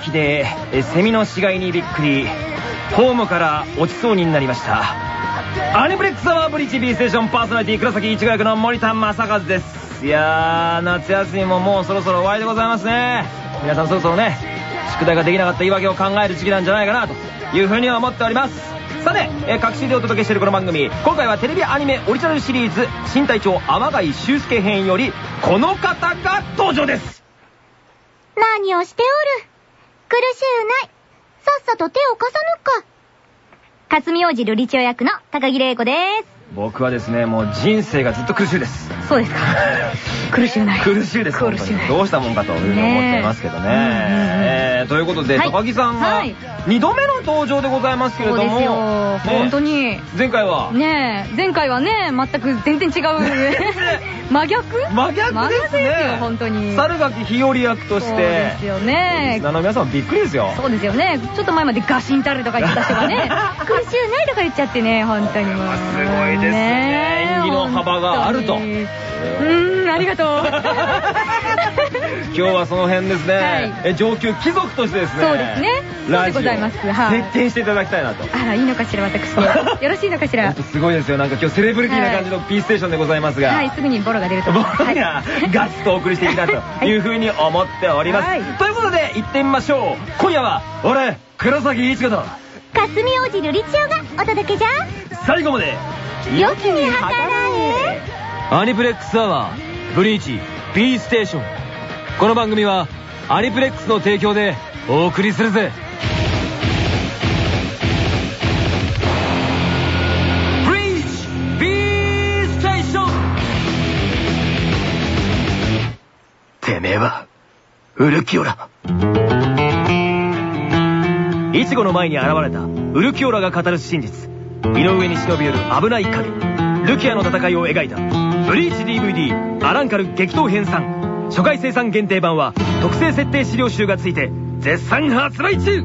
寄りの駅でセミの死骸にびっくりホームから落ちそうになりました。アニプレックスアワーブリッジ B ステーションパーソナリティ黒崎一護役の森田正和です。いやー夏休みももうそろそろ終わりでございますね。皆さんそろそろね宿題ができなかった言い訳を考える時期なんじゃないかなというふうには思っております。さて、えー、各種でお届けしているこの番組今回はテレビアニメオリジナルシリーズ新隊長天貝修介編よりこの方が登場です。何をしておる？苦しゅうない。さっさと手を貸さぬか。霞王子瑠璃千代役の高木玲子です。僕はですねもう人生がずっと苦しいです。そうですか。苦しゅうない。苦しいです本当に。どうしたもんかというふうに思っていますけどね。え。ーということではい。高木さんがはい。2度目の登場でございますけれども。そうですよ。ね本当に。前回は？ねえ、前回はね、全く全然違う。真逆？真逆真ですね本当に。猿垣日和役としそうてですよね。リスナーの皆さんもびっくりですよ。そうですよね。ちょっと前までガシンタルとか言ってた人がね、苦しゅうないとか言っちゃってね、本当に。もう。すごいですね。え演技の幅があると。うーん、ありがとう。今日はその辺ですね、はい。え上級貴族としてですね。そうですね。ラジオございます。はい。していただきたいなと。あら、いいのかしら、私。で。よろしいのかしら。すごいですよ。なんか今日セレブリティな感じの P ステーションでございますが、はい、すぐにボロが出ると。思います。僕がガツとお送りしていきたいと い。うふうに思っております、はい。ということで行ってみましょう。今夜は俺黒崎一護と。霞王子瑠璃千代がお届けじゃ。最後まで良きに計らえ。アニプレックスアワーブリーチ B ステーション。この番組はアニプレックスの提供でお送りするぜ。ブリーチ B ステーション。てめえはウルキオラ。イチゴの前に現れたウルキオラが語る真実井上に忍び寄る危ない影。ルキアの戦いを描いた。ブリーチ DVD アランカル激闘編3初回生産限定版は特製設定資料集がついて絶賛発売中。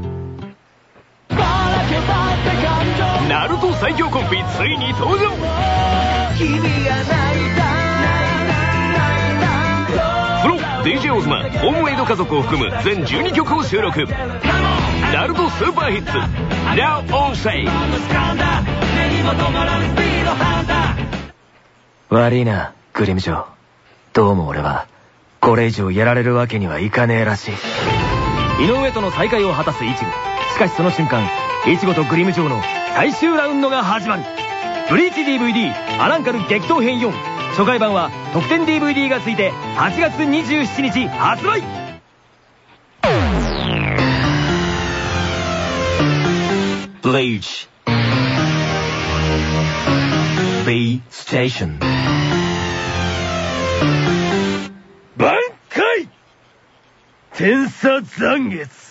ナルト最強コンビついに登場。オズマホームメイド家族を含む全12曲を収録。ナルトスーパーヒッツ。Now on Sale 悪いなグリム城どうも俺はこれ以上やられるわけにはいかねえらしい。井上との再会を果たすイチゴ。しかしその瞬間イチゴとグリム城の最終ラウンドが始まるブリーチ DVD アランカル激闘編4初回版は特典 DVD がついて8月27日発売!ブリーチ。B ステーション。挽回!天差残月。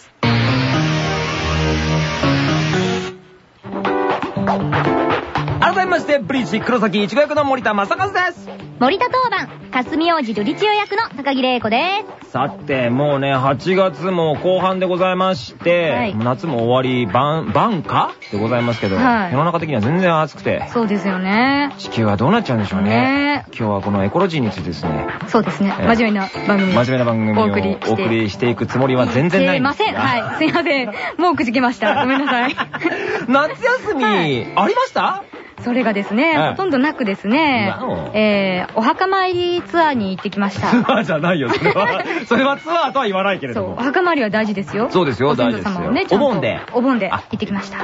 改めましてブリーチ黒崎一護役の森田正和です森田当番、霞王子瑠璃千代役の高木玲子です。さてもうね8月も後半でございまして、はい夏も終わり晩晩夏でございますけど、はい世の中的には全然暑くてそうですよね。地球はどうなっちゃうんでしょうねね今日はこのエコロジーについてですねそうですね。ええ真面目な番組。真面目な番組をお送りしてお送りしていくつもりは全然ないんですません。はい。すいません。もうくじけました。ごめんなさい。夏休み、はいありました？それがですね、はいほとんどなくですねえー、お墓参りツアーに行ってきましツた。アーじゃないよ、それは。それはツアーとは言わないけれそう、どもお。墓参りは大事ですよ。そうですよ大事ですよお盆でお盆であ行ってきました。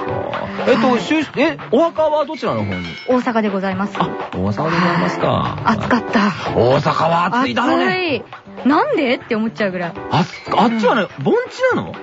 えっと、え、お墓はどちらの方に？大阪でございます。あ、大阪でございますか。暑かった。大阪は暑いだろうね。暑い。なんでって思っちゃうぐらい。あ、あっちはね、盆地なの？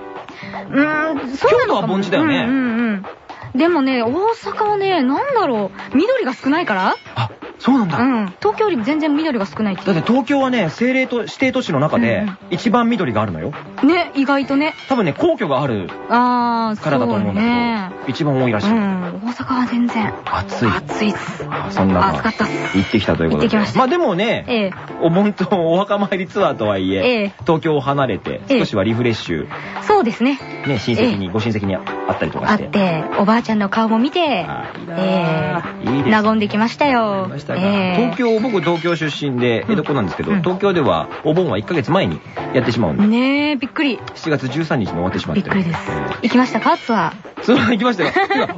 うーん、そうなのかも京都は盆地だよねうんうんうん。でもね、大阪はね、なんだろう、緑が少ないから？あ、そうなんだ。うん。東京よりも全然緑が少ないってだって東京はね、政令と指定都市の中でうんうん一番緑があるのよ。ね、意外とね。多分ね、皇居があるからだと思うんだけど、ね。一番多いらしい。うん、大阪は全然。暑い。暑いっす。あそんな暑かったっす。行ってきたということで。行ってきましたまあでもね、ええ。お盆とお墓参りツアーとはいえ、ええ東京を離れてええ少しはリフレッシュそうですね。ね、親戚に、ご親戚にあったりとかあっして。て、おばあちゃんの顔も見てえいいですねー、和んできましたよ。したがえー東京、僕東京出身で江戸っ子なんですけど、うん東京ではお盆は1ヶ月前にやってしまうんで、ねえ、びっくり。7月13日に終わってしまってびっくりです。行きましたか？ツアー。そのまま行きましたよ。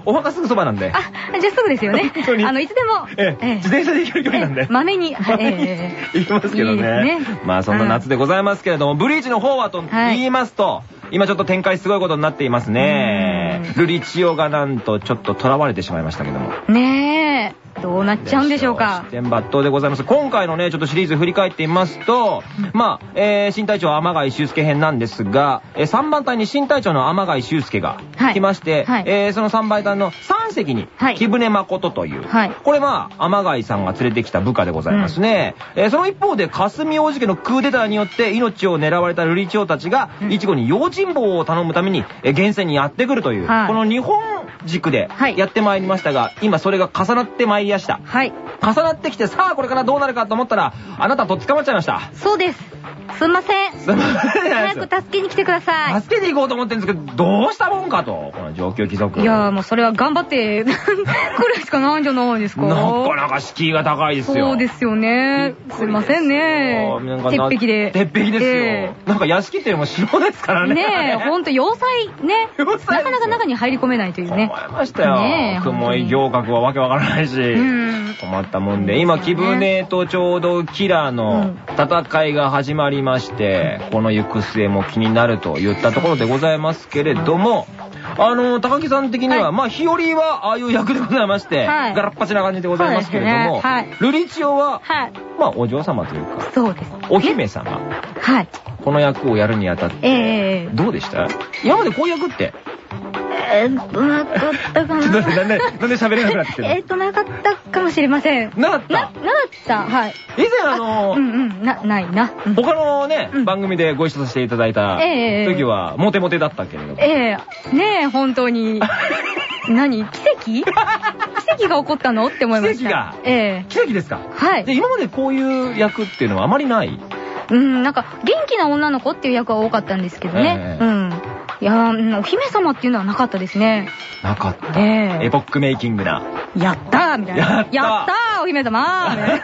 お墓すぐそばなんで。あ、じゃあすぐですよね。あの、いつでも。ええ、自転車で行ける距離なんで。まめに。はいええ行きますけどねまあそんな夏でございますけれども、ブリーチの方はとはい言いますと、今ちょっと展開すごいことになっていますね。ルリチオがなんとちょっと囚われてしまいましたけども。ねえ、どうなっちゃうんでしょうか。天抜刀でございます。今回のね、ちょっとシリーズ振り返ってみますと、まあ、えー、新隊長天貝修介編なんですが、えー、3番隊に新隊長の天貝修介がはい。来まして、はい。えー、その3番隊の3隻にはい、木舟誠という、はい。これまあ、天貝さんが連れてきた部下でございますね。えー、その一方で、霞王子家のクーデターによって命を狙われた瑠璃長たちが、うん。一後に用心棒を頼むために、えー、厳選にやってくるという、はい。この日本軸ではいやってまいりましたが、今それが重なってまいりやした。はい。重なってきて、さあこれからどうなるかと思ったら、あなたとっ捕まっちゃいました。そうです。すんません。すいません早く助けに来てください。助けに行こうと思ってるんですけど、どうしたもんかと、この上級貴族。いやーもうそれは頑張って、くらいしかないんじゃないですか。なかなか敷居が高いですよ。そうですよね。すいませんね。鉄壁で。鉄壁ですよ。えなんか屋敷っていうのも城ですからね。えねえ、ほんと要塞ね。なかなか中に入り込めないというね。思いましたよ。ねえ雲井行角はわけわからないし。うん。困ったもんで、今、木舟とちょうどキラーの戦いが始まりまして、この行く末も気になるといったところでございますけれども、あの、高木さん的には、はいまあ、日和はああいう 役でございまして、はいガラッパチな感じでございますけれども、そうですねルリチオは、はい。まあ、お嬢様というか、そうです。お姫様、はい。この役をやるにあたって、えええどうでした？今までこういう役って、えーっと、なかったかなんで、な。なんで、なんで喋れなくなってきてるえーっと、なかったかもしれません。なかった？な、なかった？はい。以前あのうんうん、な、ないな。うん他のね、うん番組でご一緒させていただいたええ時は、モテモテだったけれども。ええねえ、本当に。何？奇跡？奇跡が起こったの？って思いました。奇跡が？ええ奇跡ですか？はいで、。今までこういう役っていうのはあまりない？うん、なんか、元気な女の子っていう役は多かったんですけどね。ええうん。いやお姫様っていうのはなかったですね。なかった。ええエポックメイキングな。やったーみたいな。やったーーお姫様みたいな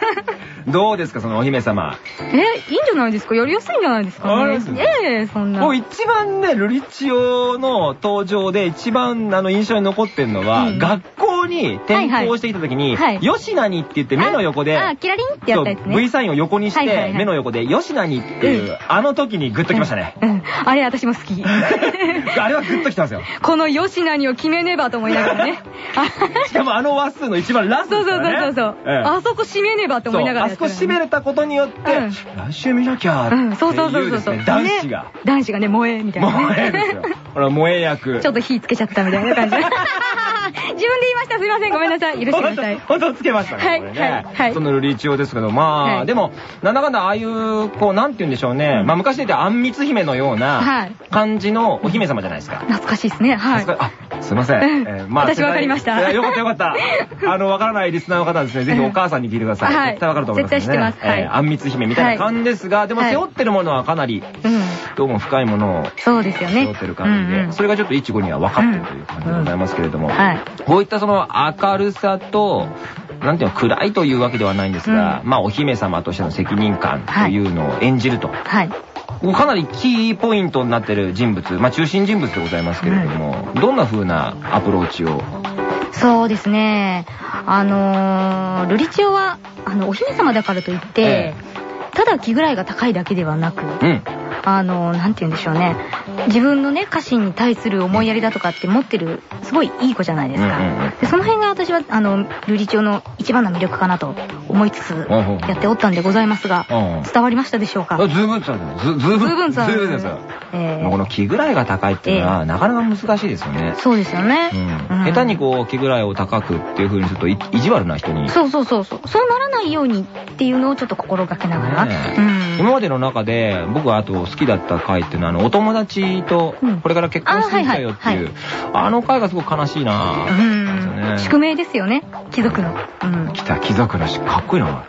どうですか、そのお姫様。え、いいんじゃないですか？やりやすいんじゃないですかあね。えそんな。もう一番ね、ルリチオの登場で一番あの印象に残ってるのは、うん学校に転校してきた時に、はいはい吉名にって言って目の横で、あ、あキラリンってやったやつそうね。V サインを横にして、目の横で吉名にっていう、あの時にグッときましたね。うん。あれ私も好き。あれはグッときたんですよ。この吉名を決めねばと思いながらね。しかもあの話数の一番ラストそうそうですからね。そうそう。ええあそこ締めねばと思いながらそうあそこ締めれたことによって、うん来週見なきゃってう、いうんそうそうそうそう男子がね。男子がね、萌えみたいなね。萌えですよ。これは萌え役。ちょっと火つけちゃったみたいな感じ。自分で言いました。すいません。ごめんなさい。許してください。本当つけましたね。はいそのルリチオですけど、まあ、はいでも、なんだかんだああいう、こう、なんて言うんでしょうね。まあ、昔で言ってあんみつ姫のようはない感じのお姫様じゃないですか。懐かしいですね。はい。あ、すいません。うんえー私わかりましたよかったよかった。あの、わからないリスナーの方はですね、ぜひお母さんに聞いてください。はい絶対わかると思います、ね。絶対知ってますあんみつ姫みたいな感じですが、でもはい背負ってるものはかなり、うん。どうも深いものをそうですよね。背負ってる感じで、うんうん。それがちょっと一語には分かってるという感じでございますけれども、はい。こういったその明るさと、なんていうの、暗いというわけではないんですが、まあお姫様としての責任感というのを演じると、はい。かなりキーポイントになってる人物、まあ中心人物でございますけれども、どんな風なアプローチを、そうですね。あのー、ルリチオは、あの、お姫様だからといって、え。ただ気ぐらいが高いだけではなく、うん、あの、なんて言うんでしょうね。自分のね、家臣に対する思いやりだとかって持ってる、すごいいい子じゃないですか。でその辺が私は、あの、ルリチオの一番の魅力かなと思いつつ、やっておったんでございますが、うん伝わりましたでしょうか？あずいぶん伝わってます。ずずいぶん、ずいぶん伝わんですよ。この気ぐらいが高いっていうのは、えなかなか難しいですよね。そうですよね。うん。下手にこう気ぐらいを高くっていう風にするとい意地悪な人に。そうそうそうそう。そうならないようにっていうのをちょっと心がけながら。今までの中で僕はあと好きだった回っていうのはあのお友達とうん。これから結婚していいんだよっていうあの回がすごく悲しいなうぁん。宿命ですよね。貴族の。うん。来た貴族のしかっこいいな。あ、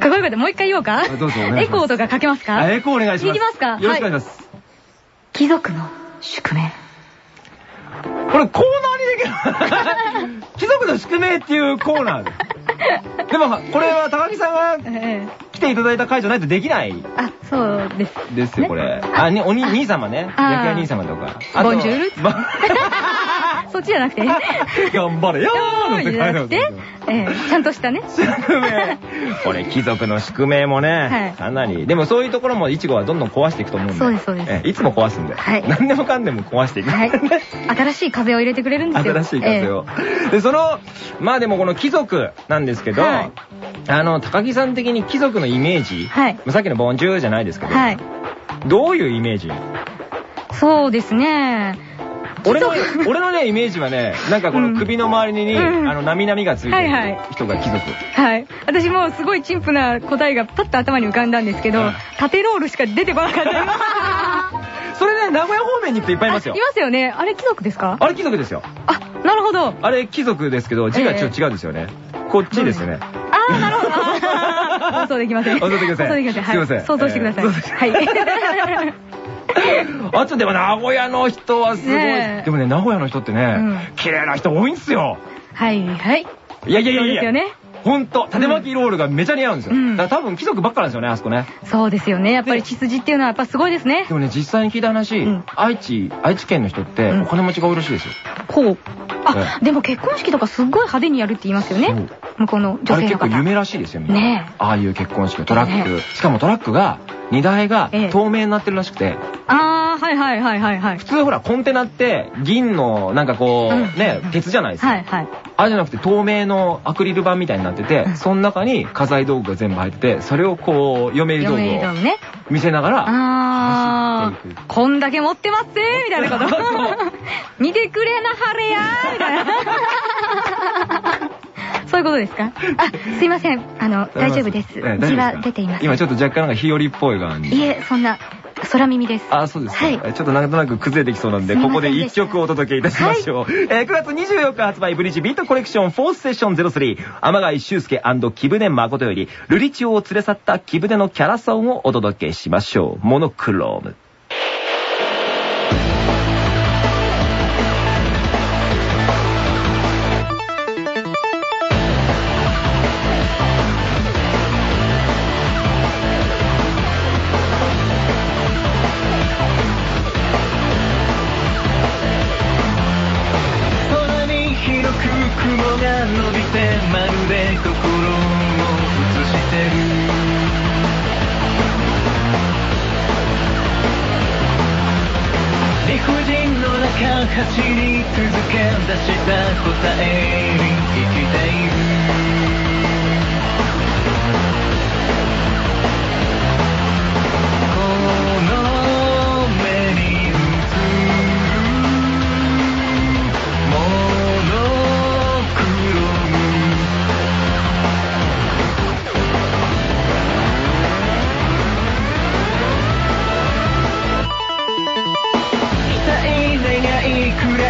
かっこよかった。もう一回言おうか。どうぞエコーとかかけますか？あエコーお願いします。いきますか。よろしくお願いします。貴族の宿命。これコーナーにできる。貴族の宿命っていうコーナーで。でも、これは高木さんがええ来ていただいた回じゃないとできないあ、そうです。ですよ、これ。あ、に、おに、兄様ね。焼き屋兄様とか。ボンジュール？ばそっちじゃなくて。頑張れよーのってじゃなくて、え？えちゃんとしたね。宿命。これ、貴族の宿命もね、はいかなり。でもそういうところも、いちごはどんどん壊していくと思うんで。そうですそうですええいつも壊すんで。はい何でもかんでも壊していく。はい。新しい風を入れてくれるんですよ。新しい風を。で、その、まあでもこの貴族なんですけど、はいあの、高木さん的に貴族のイメージ、はいさっきのボンジュールじゃないですけど、ええはい。どういうイメージ？そうですね。俺の俺のね、イメージはね、なんかこの首の周りに、うんあの、なみなみがついてる人が貴族。はい。私もすごい陳腐な答えがパッと頭に浮かんだんですけどうん、縦ロールしか出てこなかった。それね、名古屋方面に行くといっぱいいますよい。ますよね。あれ貴族ですか？あれ貴族ですよ。あ、なるほど。あれ貴族ですけど、字がちょっと違うんですよね。こっちですね。あー、なるほど。放送できません。放送できません放送できません。はい。すいません想像してください。えーはい。あとでも名古屋の人はすごい。でもね、名古屋の人ってね、うん綺麗な人多いんすよ。はい、はい。いやいやいやいや。そうですよね。ほんと、縦巻きロールがめちゃ似合うんですよ。うんだから多分貴族ばっかなんですよね、あそこね。そうですよね。やっぱり血筋っていうのはやっぱすごいですねで。もね、実際に聞いた話、うん愛知、愛知県の人ってうんお金持ちが多いらしいですよ。ほう。あ、えでも結婚式とかすっごい派手にやるって言いますよね。向こうのあれ女性の方。結構夢らしいですよ、みんな。ねえああいう結婚式のトラック。ねしかもトラックが、荷台がええ透明になってるらしくて、あー、はいはいはいはいはい普。通ほらコンテナって銀のなんかこう、うんね、鉄じゃないですか。はいはい。あれじゃなくて透明のアクリル板みたいになってて、うんその中に家財道具が全部入ってて、それをこう、嫁入り道具を。見せながら、あ走っていくー、こんだけ持ってますぜ みたいなこと。見てくれなはれやーみたいな。そういうことですか？あ、すいません。あの、大丈夫です。ええ大丈夫字はか？出ています。今ちょっと若干なんか日和っぽい感じ。いえ、そんな、空耳です。あ、そうですか。はいえちょっとなんとなく崩れてきそうなんで、ここで一曲お届けいたしましょう。えー9月24日発売、ブリッジビートコレクション4セッション03、天貝修介木舟誠より、ルリチオを連れ去った木舟のキャラソンをお届けしましょう。モノクローム。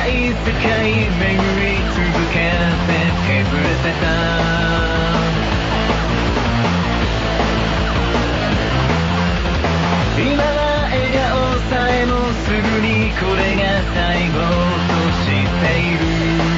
い世界巡り続けてくれてた今は笑顔さえもすぐにこれが最後としている。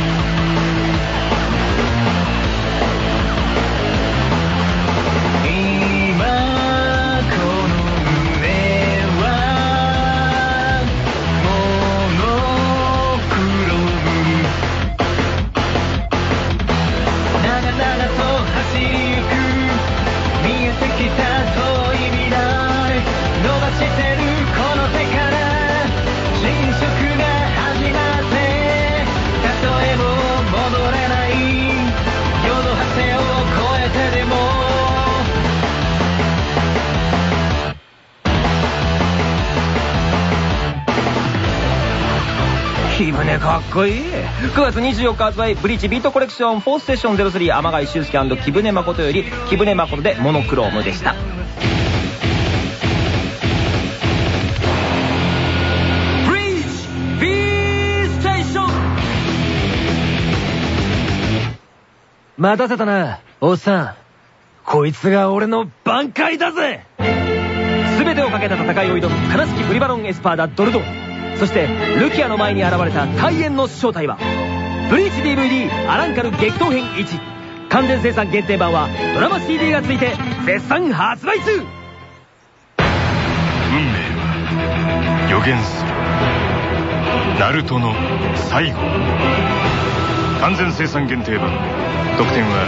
木舟かっこいい !9 月24日発売、ブリーチビートコレクション4セッション03、天貝修介木舟誠より、木舟誠でモノクロームでした。待たせたな、おっさん。こいつが俺の挽回だぜ全てをかけた戦いを挑む悲しきブリバロンエスパーダドルドンそしてルキアの前に現れた大円の正体はブリーチ DVD アランカル激闘編1完全生産限定版はドラマ CD がついて絶賛発売中。運命は予言する。ナルトの最後。完全生産限定版。特典は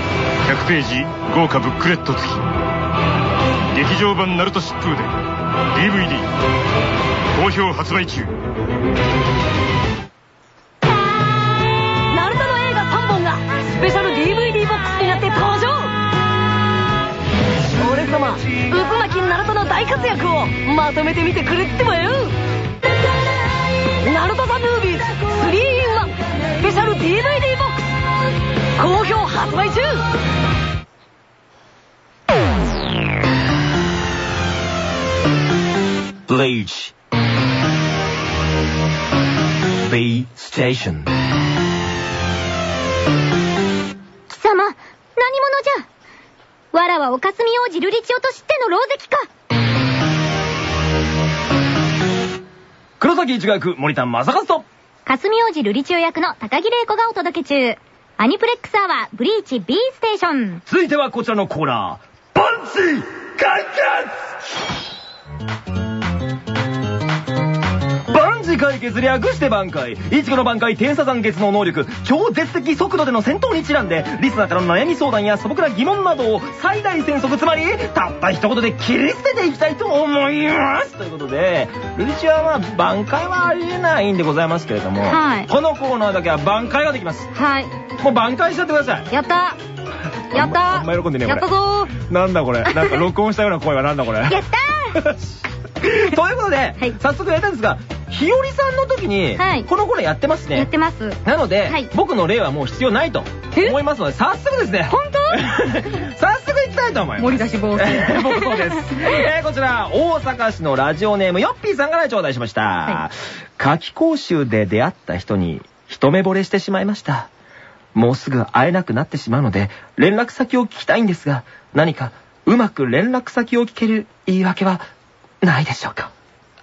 100ページ豪華ブックレット付き。劇場版ナルト疾風伝 DVD 好評発売中。ナルトの映画3本がスペシャル DVD ボックスになって登場。俺様。渦巻きナルトの大活躍をまとめてみてくれってばよ。ナルトザムービーズ 3-in-1 スペシャル DVD ボックス。好評発売中。Bleach B Station. 貴様、何者じゃ？わらはおかすみ王子ルリチオと知っての狼藉か。黒崎一学森田正和と。かすみ王子ルリチオ役の高木玲子がお届け中。アニプレックスアワーブリーチ B ステーション。続いてはこちらのコーナー。パンチ解決万事解決略して挽回。いちごの挽回天差残月の能力。超絶的速度での戦闘にちなんでリスナーからの悩み相談や素朴な疑問などを最大戦速つまりたった一言で切り捨てていきたいと思います。ということでルリチはまあ挽回はありえないんでございますけれども、はい。このコーナーだけは挽回ができます。はい。もう挽回しちゃってください。やった。やった。あんま喜んでねえこれ。やったぞー。なんだこれ。なんか録音したような声はなんだこれ。やったー ということで、い早速やりたいんですが、ひよりさんの時に、はいこの頃やってますね。やってます。なので、はい僕の例はもう必要ないとえ？思いますので、早速ですね。本当？早速行きたいと思います。盛り出し坊主えー僕そうです。えーこちら、大阪市のラジオネーム、ヨッピーさんから頂戴しました。は夏季講習で出会った人に一目惚れしてしまいました。もうすぐ会えなくなってしまうので、連絡先を聞きたいんですが、何かうまく連絡先を聞ける言い訳はないでしょうか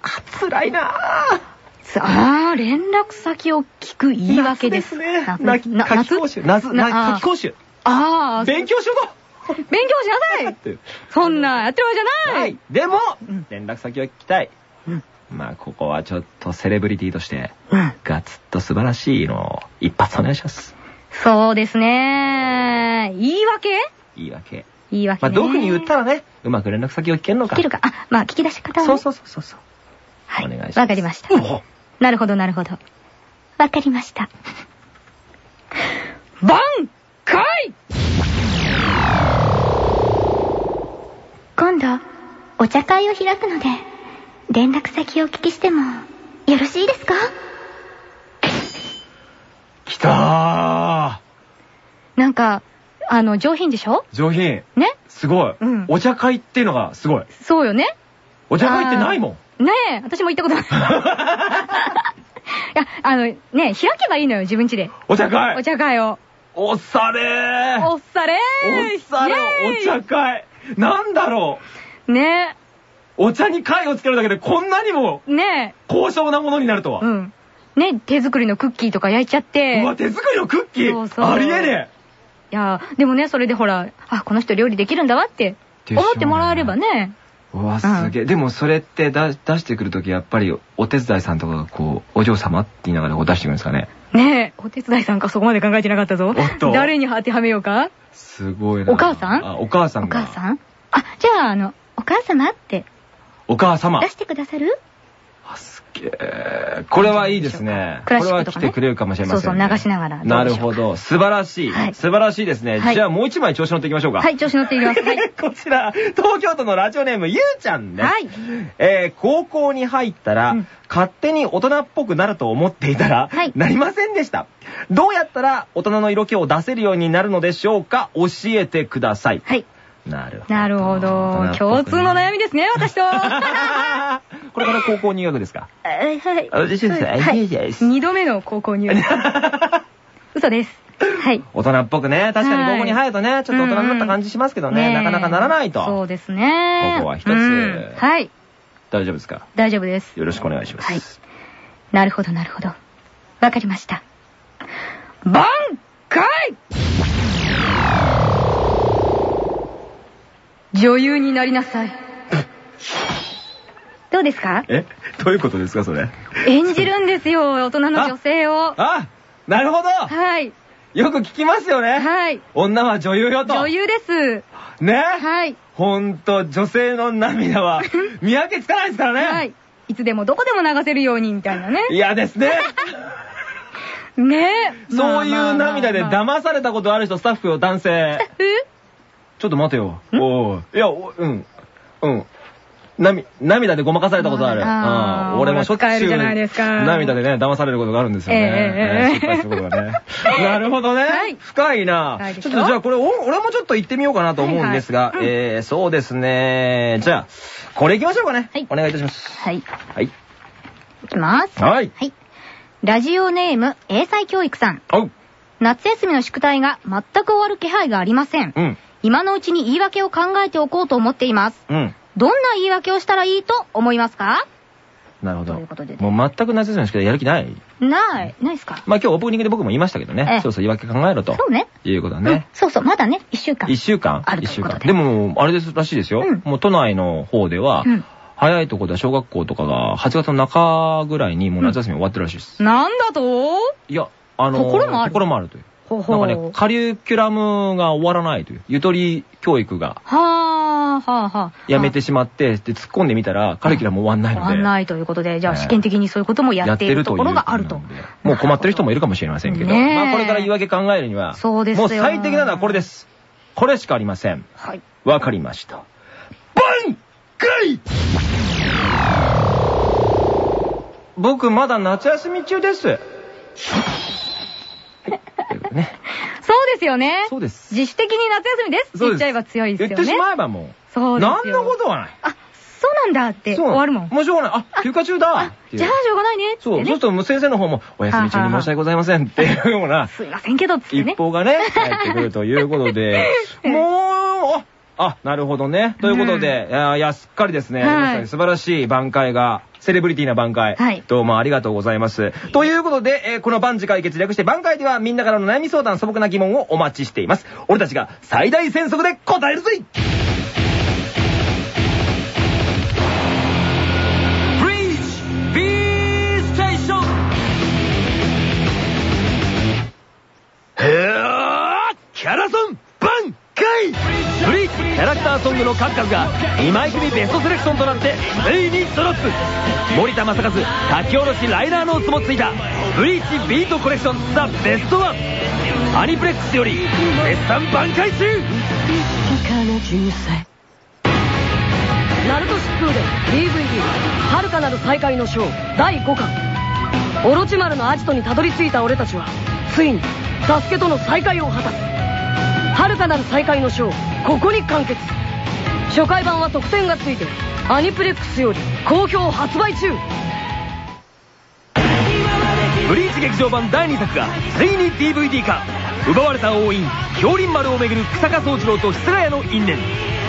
あ、辛いなぁ。さあ、連絡先を聞く言い訳です。夏ね。な夏な夏？季講習。夏、な夏講習。ああ、勉強しようと勉強しなさいってそんな、やってるわけじゃないはい。でもうん、連絡先を聞きたい。うんまあ、ここはちょっとセレブリティとして、うんガツッと素晴らしいのを一発お願いします。そうですね。言い訳？言い訳。言い訳、まあ、ね。どういうふうに言ったらね、うまく連絡先を聞けるのか。聞けるか。あ、まあ、聞き出し方は、ね。そうそうそうそうそう。はい。お願いしますわかりました。おなるほど、なるほど。わかりました。挽回今度、お茶会を開くので、連絡先をお聞きしても、よろしいですか？来たなんか、あの、上品でしょ？ー上品。ね？すごい。うんお茶会っていうのがすごい。そうよねお茶会ってないもん。ねえ、私も行ったことない。いや、あの、ねえ、開けばいいのよ、自分家で。お茶会お茶会を。おっされーおっされーおっされお茶会なんだろねうお茶に会をつけるだけでこんなにもえ、ね高尚なものになるとはえ、。うん。ね手作りのクッキーとか焼いちゃって。うわ、手作りのクッキーありえねいや、でもね、それでほら、あ、この人料理できるんだわって、思ってもらえればね。え。うわ、すげえ。でもそれって出出してくるときやっぱりお手伝いさんとかがこう、お嬢様って言いながらこう出してくるんですかね。ねえ、お手伝いさんかそこまで考えてなかったぞ。誰に当てはめようか？すごいな。お母さん？あ、お母さんおが。母さん？あ、じゃあ、あの、お母様ってお母様出。してくださる？あす。これはいいですね。これは来てくれるかもしれませんね。そうそう流しながらなるほど。素晴らしい。はい素晴らしいですね。はいじゃあもう一枚調子乗っていきましょうか。はい、調子乗っていきます。はい。こちら、東京都のラジオネーム、ゆうちゃんです。はいえー高校に入ったら、うん勝手に大人っぽくなると思っていたら、はいなりませんでした。どうやったら大人の色気を出せるようになるのでしょうか？教えてください。はい。なるほど。なるほど。共通の悩みですね、私と。これから高校入学ですか？はい。はい二度目の高校入学。嘘です。はい。大人っぽくね、確かに高校に入るとね、ちょっと大人になった感じしますけどね、えなかなかならないと。そうですね。ここは一つうんはい。大丈夫ですか？大丈夫です。よろしくお願いします。はいなるほどなるほど。わかりました。挽回女優になりなさい。どうですか？え？どういうことですか、それ？演じるんですよ、大人の女性を。あなるほどはい。よく聞きますよね。はい。女は女優よと。女優です。ね？はい。ほんと、女性の涙は 見分けつかないですからね。はい。いつでもどこでも流せるようにみたいなね。嫌ですね。ねえ。そういう涙でまあ騙されたことある人、スタッフよ、男性。えちょっと待てよ。おういや、おうん。うん。なみ、涙でごまかされたことある。あ。俺もしょっちゅう涙でね、騙されることがあるんですよね。失敗することがね。なるほどね。はい深いなちょっとじゃあこれ、お俺もちょっと行ってみようかなと思うんですが、えー、そうですね。じゃあ、これ行きましょうかね。はいお願いいたします。はい。はい。いきます。はい。はい。ラジオネーム、英才教育さん。夏休みの宿題が全く終わる気配がありません。うん。今のうちに言い訳を考えておこうと思っています。うん。どんな言い訳をしたらいいと思いますか？なるほど。ということでねもう全く夏休みの宿題やる気ない。ない。ないっすか？まあ今日オープニングで僕も言いましたけどね。ええそうそう言い訳考えろと。そうね。いうことだうんね。そうそう、まだね、一週間。一週間？ある一週間。ででも、あれですらしいですようん。もう都内の方ではうん、早いところでは小学校とかが8月の中ぐらいにもう夏休み終わってるらしいです。なんだと？いや、あの、ところもあるところもあるという。ほうなんかね、カリキュラムが終わらないという。ゆとり教育がはあ、はあ、はあ。やめてしまって、で、突っ込んでみたら、カリキュラム終わんないので。終わんないということで、じゃあええ試験的にそういうこともやっているところがあると。もう困ってる人もいるかもしれませんけど、まあこれから言い訳考えるには、そうですよもう最適なのはこれです。これしかありません。はい。わかりました。挽回僕まだ夏休み中です。ね、そうですよね。そうです。自主的に夏休みですって言っちゃえば強いですよね。言ってしまえばもう。そうですよ。何のことはない。あ、そうなんだって終わるもん。もうしょうがない。あ、休暇中だじゃあしょうがないねそう、そうすねる。と先生の方も、お休み中に申し訳ございませんっていうような、すいませんけどっつってね一。報がね、返ってくるということで、もう、あ、あなるほどね。ということで、いやすっかりですね、素晴らしい挽回が、セレブリティな挽回、はい。どうもありがとうございます。ということで、えーこの万事解決略して挽回ではみんなからの悩み相談、素朴な疑問をお待ちしています。俺たちが最大戦速で答えるぜ！ブリーチ B ステーションへーキャラソン挽回ャラクターソングの数々が2枚組ベストセレクションとなってついにドロップ森田正和書き下ろしライナーノーツもついたブリーチビートコレクションザ・ベストワンアニプレックスより絶賛挽回中!ナルト疾風で DVD「遥かなる再会の章」第5巻。オロチマルのアジトにたどり着いた俺たちはついにサスケとの再会を果たす。遥かなる再会の章ここに完結。初回版は特典がついてアニプレックスより好評発売中。ブリーチ劇場版第2作がついに DVD 化。奪われた王院氷林丸をめぐる草加宗次郎と室ヶ谷の因縁。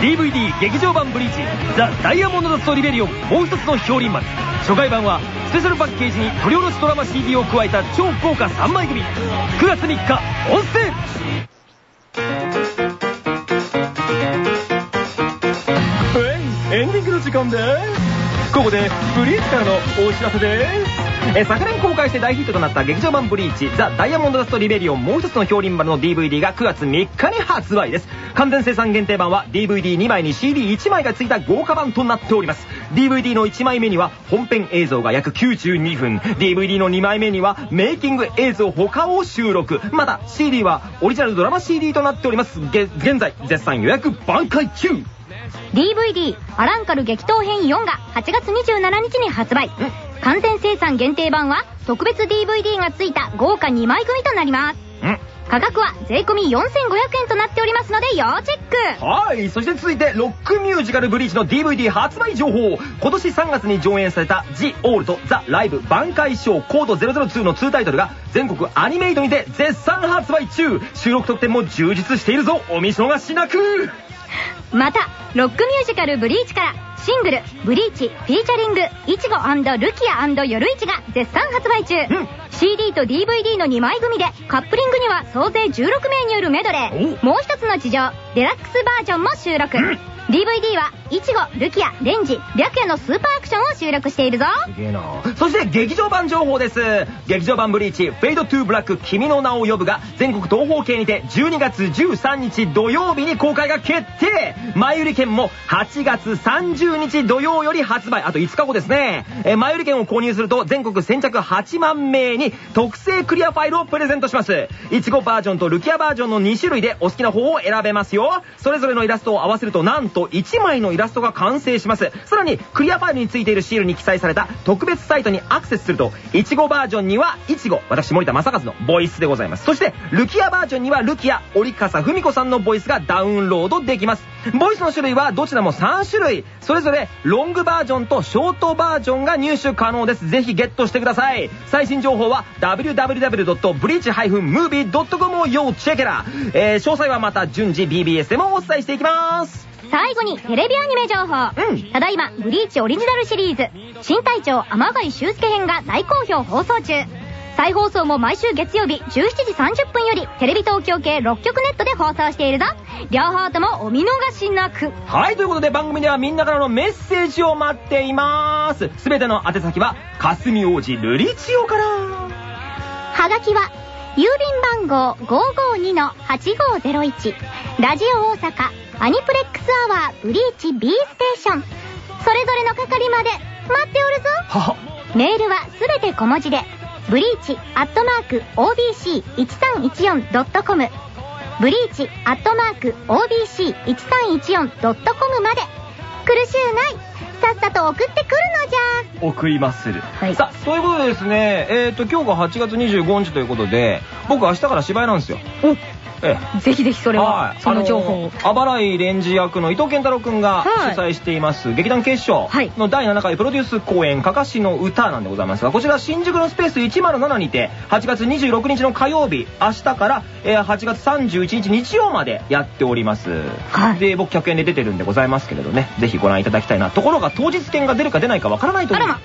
DVD 劇場版ブリーチザ・ダイヤモンドダストリベリオンもう一つの氷林丸。初回版はスペシャルパッケージに取り下ろしドラマ CD を加えた超豪華3枚組。9月3日オンセールはいエンディングの時間です。ここでブリーチからのお知らせです。え昨年公開して大ヒットとなった劇場版ブリーチザ・ダイヤモンドダストリベリオンもう一つの氷林丸の DVD が9月3日に発売です。完全生産限定版は DVD2 枚に CD1 枚が付いた豪華版となっております。DVD の1枚目には本編映像が約92分。DVD の2枚目にはメイキング映像他を収録。また CD はオリジナルドラマ CD となっております。げ現在絶賛予約挽回中。DVD アランカル激闘編4が8月27日に発売完全生産限定版は特別 DVD が付いた豪華2枚組となりますうん価格は税込4500円となっておりますので要チェックはい。そして続いて、ロックミュージカルブリーチの DVD 発売情報。今年3月に上演された The Old The Live 挽回ショーコード002の2タイトルが全国アニメイトにて絶賛発売中。収録特典も充実しているぞ。お見逃しなく。またロックミュージカルブリーチからシングル「ブリーチ」フィーチャリングいちごルキア夜市が絶賛発売中、うん。CD と DVD の2枚組でカップリングには総勢16名によるメドレー。もう一つの地上デラックスバージョンも収録、DVD はいちごルキアレンジ白夜のスーパーアクションを収録しているぞ。すげえな。そして劇場版情報です。劇場版 BLEACH Fade to Black 君の名を呼ぶが全国東宝系にて12月13日土曜日に公開が決定。前売り券も8月30日土曜より発売。あと5日後ですね。えー前売り券を購入すると全国先着8万名に特製クリアファイルをプレゼントします。一護バージョンとルキアバージョンの2種類でお好きな方を選べますよ。それぞれのイラストを合わせるとなんと1枚のイラストが完成します。さらにクリアファイルについているシールに記載された特別サイトにアクセスするといちごバージョンにはいちご私森田正和のボイスでございます。そしてルキアバージョンにはルキア折笠文子さんのボイスがダウンロードできます。ボイスの種類はどちらも3種類。それぞれロングバージョンとショートバージョンが入手可能です。ぜひゲットしてください。最新情報は www.breach-movie.com を要チェケラ、えー詳細はまた順次 BBS でもお伝えしていきます。最後にテレビアニメ情報、うん。ただいまブリーチオリジナルシリーズ。新隊長天貝修介編が大好評放送中。再放送も毎週月曜日17時30分よりテレビ東京系6局ネットで放送しているぞ。両方ともお見逃しなく。はい、ということで番組ではみんなからのメッセージを待っています。すべての宛先は、霞王子ルリチオから。はがきは郵便番号552-8501ラジオ大阪アニプレックスアワーブリーチ B ステーション。それぞれの係まで待っておるぞ。はは。メールはすべて小文字で、ブリーチアットマーク OBC1314.com ブリーチアットマーク OBC1314.com まで。苦しゅうないさっさと送ってくるのじゃ送りまする。はいさあ、そういうことでですね、えっ、と、今日が8月25日ということで、僕明日から芝居なんですよ。ええ。ぜひぜひそれは、その情報を。あばらいレンジ役の伊藤健太郎くんがはい。主催しています、劇団決勝はい。の第7回プロデュース公演「かかしの歌」なんでございますがこちら新宿のスペース107にて8月26日の火曜日明日から、えー8月31日日曜までやっております、はい。で僕100円で出てるんでございますけれどねぜひご覧いただきたいなところが当日券が出るか出ないかわからないというま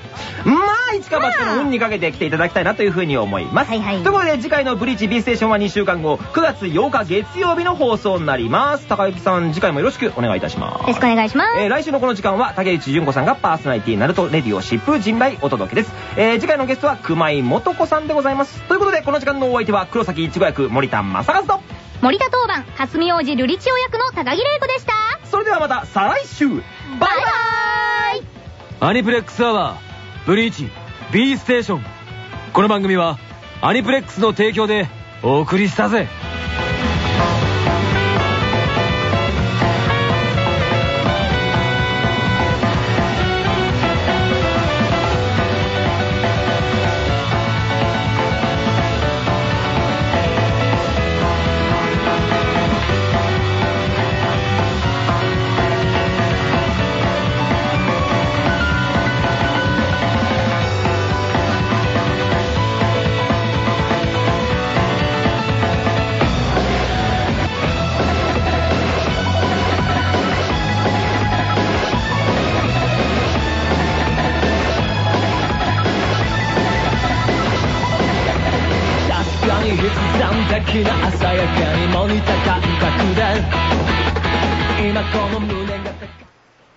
あ一か八かの運にかけて来ていただきたいなというふうに思います、はいはい。ということで次回の「ブリーチ B ステーション」は2週間後9月8日月曜日の放送になります。高幸さん次回もよろしくお願いいたします。よろしくお願いします、えー来週のこの時間は竹内純子さんがパーソナリティナルトレディオ疾風陣雷お届けです、えー次回のゲストは熊井素子さんでございます。ということでこの時間のお相手は黒崎いちご役森田正和と。森田当番霞王子瑠璃千代役の高木玲子でした。それではまた再来週。バイバイ。アニプレックスアワーブリーチ B ステーション。この番組はアニプレックスの提供でお送りしたぜ